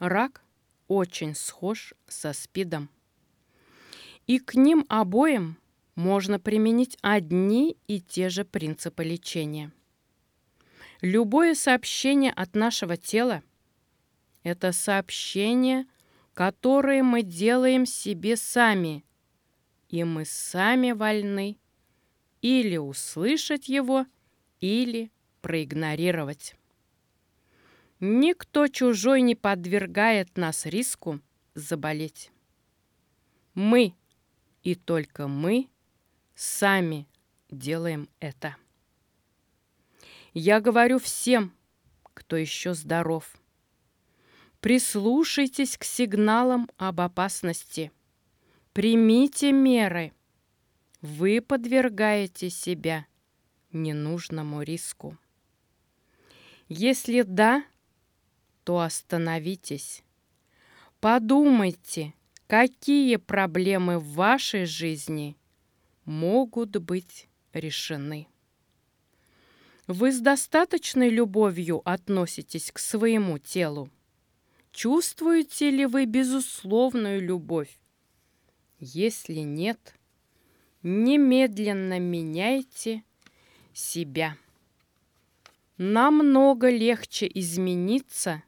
Рак очень схож со СПИДом. И к ним обоим можно применить одни и те же принципы лечения. Любое сообщение от нашего тела – это сообщение, которое мы делаем себе сами, и мы сами вольны или услышать его, или проигнорировать. Никто чужой не подвергает нас риску заболеть. Мы и только мы сами делаем это. Я говорю всем, кто еще здоров. Прислушайтесь к сигналам об опасности. Примите меры. Вы подвергаете себя ненужному риску. Если да, то остановитесь. Подумайте, какие проблемы в вашей жизни могут быть решены. Вы с достаточной любовью относитесь к своему телу? Чувствуете ли вы безусловную любовь? Если нет, немедленно меняйте себя. Намного легче измениться,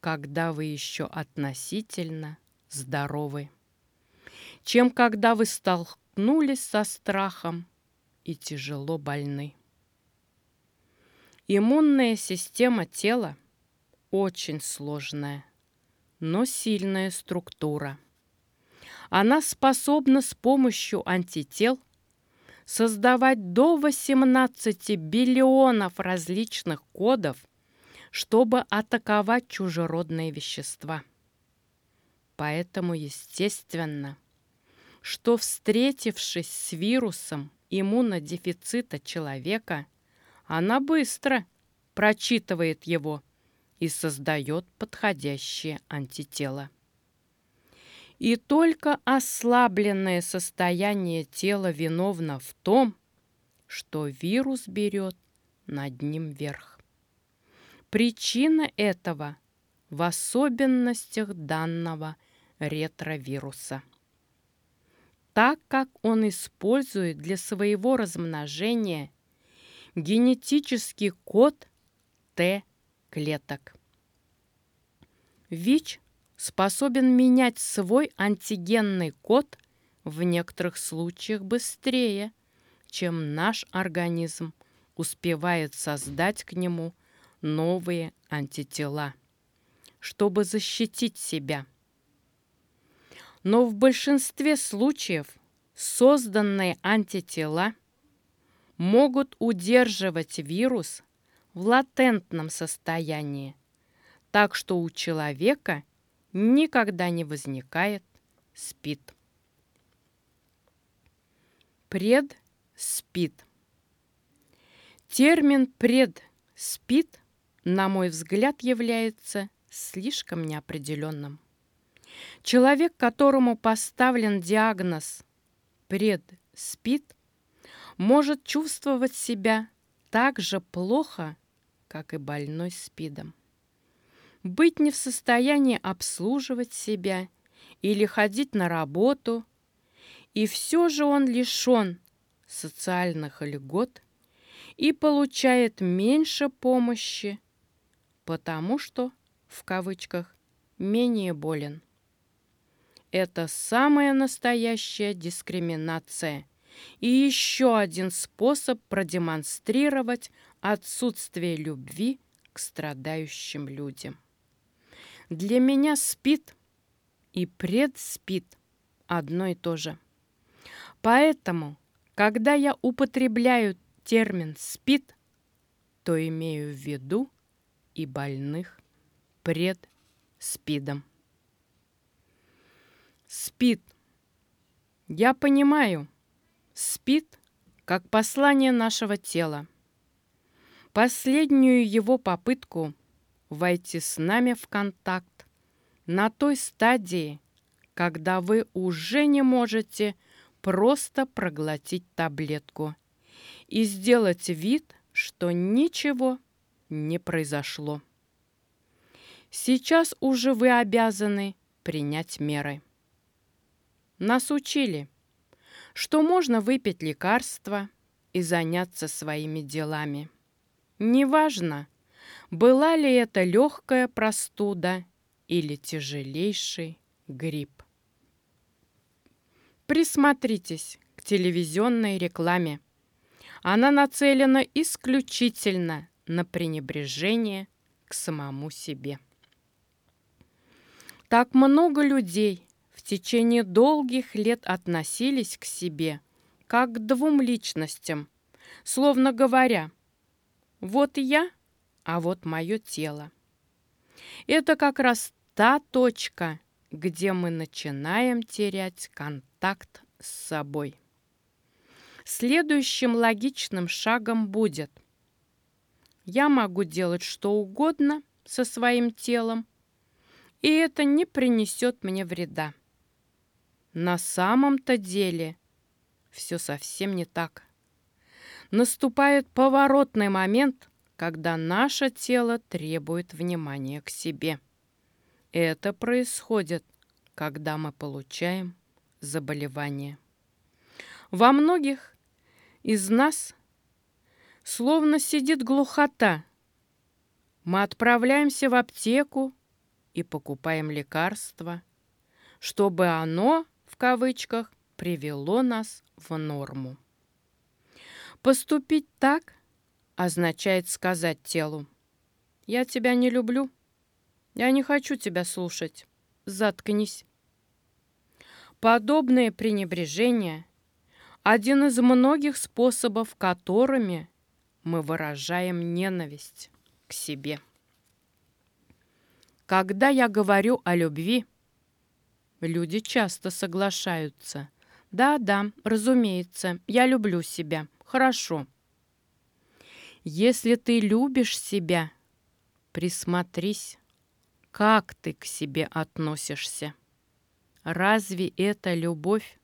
когда вы еще относительно здоровы, чем когда вы столкнулись со страхом и тяжело больны. Иммунная система тела очень сложная, но сильная структура. Она способна с помощью антител создавать до 18 биллионов различных кодов чтобы атаковать чужеродные вещества. Поэтому естественно, что встретившись с вирусом иммунодефицита человека, она быстро прочитывает его и создает подходящее антитело. И только ослабленное состояние тела виновно в том, что вирус берет над ним верх. Причина этого в особенностях данного ретровируса. Так как он использует для своего размножения генетический код Т-клеток. ВИЧ способен менять свой антигенный код в некоторых случаях быстрее, чем наш организм успевает создать к нему новые антитела, чтобы защитить себя. Но в большинстве случаев созданные антитела могут удерживать вирус в латентном состоянии, так что у человека никогда не возникает СПИД. Предспид. Термин предспид на мой взгляд, является слишком неопределенным. Человек, которому поставлен диагноз предспид, может чувствовать себя так же плохо, как и больной СПИДом. Быть не в состоянии обслуживать себя или ходить на работу, и все же он лишен социальных льгот и получает меньше помощи, потому что, в кавычках, менее болен. Это самая настоящая дискриминация и еще один способ продемонстрировать отсутствие любви к страдающим людям. Для меня спит и предспит одно и то же. Поэтому, когда я употребляю термин «спит», то имею в виду и больных пред СПИДом. СПИД. Я понимаю, СПИД как послание нашего тела. Последнюю его попытку войти с нами в контакт на той стадии, когда вы уже не можете просто проглотить таблетку и сделать вид, что ничего не произошло. Сейчас уже вы обязаны принять меры. Нас учили, что можно выпить лекарства и заняться своими делами. Неважно, была ли это легкая простуда или тяжелейший грипп. Присмотритесь к телевизионной рекламе. Она нацелена исключительно на пренебрежение к самому себе. Так много людей в течение долгих лет относились к себе как к двум личностям, словно говоря, вот я, а вот мое тело. Это как раз та точка, где мы начинаем терять контакт с собой. Следующим логичным шагом будет «Я могу делать что угодно со своим телом, и это не принесет мне вреда». На самом-то деле все совсем не так. Наступает поворотный момент, когда наше тело требует внимания к себе. Это происходит, когда мы получаем заболевание. Во многих из нас словно сидит глухота. Мы отправляемся в аптеку и покупаем лекарство, чтобы оно, в кавычках, привело нас в норму. Поступить так означает сказать телу «Я тебя не люблю, я не хочу тебя слушать. Заткнись. Подобное пренебрежение – один из многих способов, которыми мы выражаем ненависть к себе. Когда я говорю о любви, люди часто соглашаются. Да-да, разумеется, я люблю себя. Хорошо. Если ты любишь себя, присмотрись как ты к себе относишься? Разве это любовь?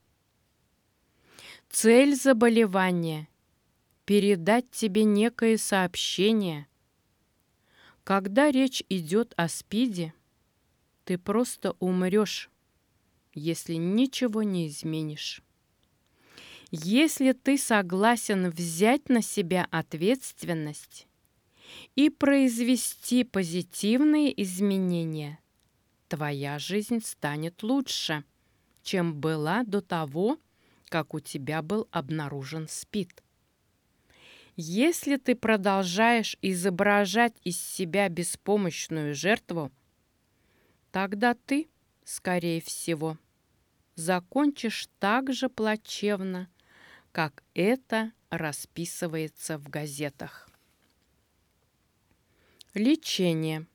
Цель заболевания – передать тебе некое сообщение. Когда речь идет о СПИДе, ты просто умрешь, если ничего не изменишь. Если ты согласен взять на себя ответственность и произвести позитивные изменения, твоя жизнь станет лучше, чем была до того, как у тебя был обнаружен СПИД. Если ты продолжаешь изображать из себя беспомощную жертву, тогда ты, скорее всего, закончишь так же плачевно, как это расписывается в газетах. Лечение.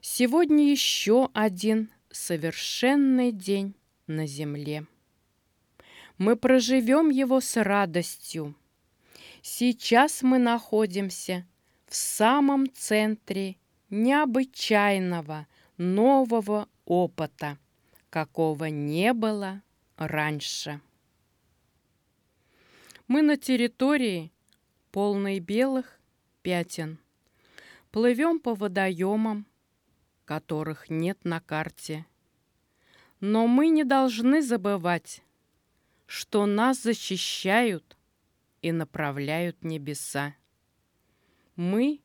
Сегодня еще один совершенный день на земле. Мы проживем его с радостью. Сейчас мы находимся в самом центре необычайного нового опыта, какого не было раньше. Мы на территории, полной белых пятен – Плывем по водоемам, которых нет на карте. Но мы не должны забывать, что нас защищают и направляют небеса. Мы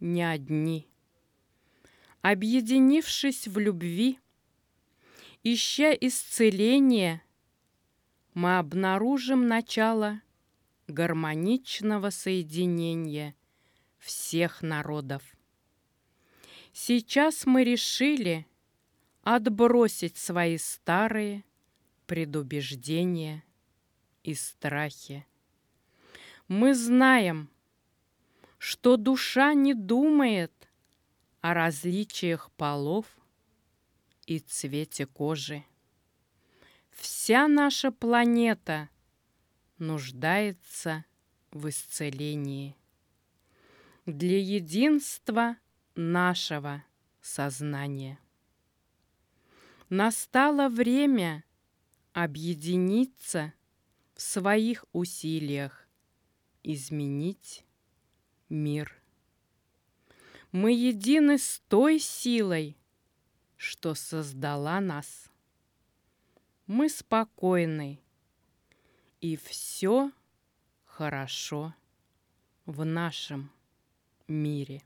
не одни. Объединившись в любви, ища исцеления, мы обнаружим начало гармоничного соединения – всех народов. Сейчас мы решили отбросить свои старые предубеждения и страхи. Мы знаем, что душа не думает о различиях полов и цвете кожи. Вся наша планета нуждается в исцелении для единства нашего сознания. Настало время объединиться в своих усилиях изменить мир. Мы едины с той силой, что создала нас. Мы спокойны, и все хорошо в нашем мире.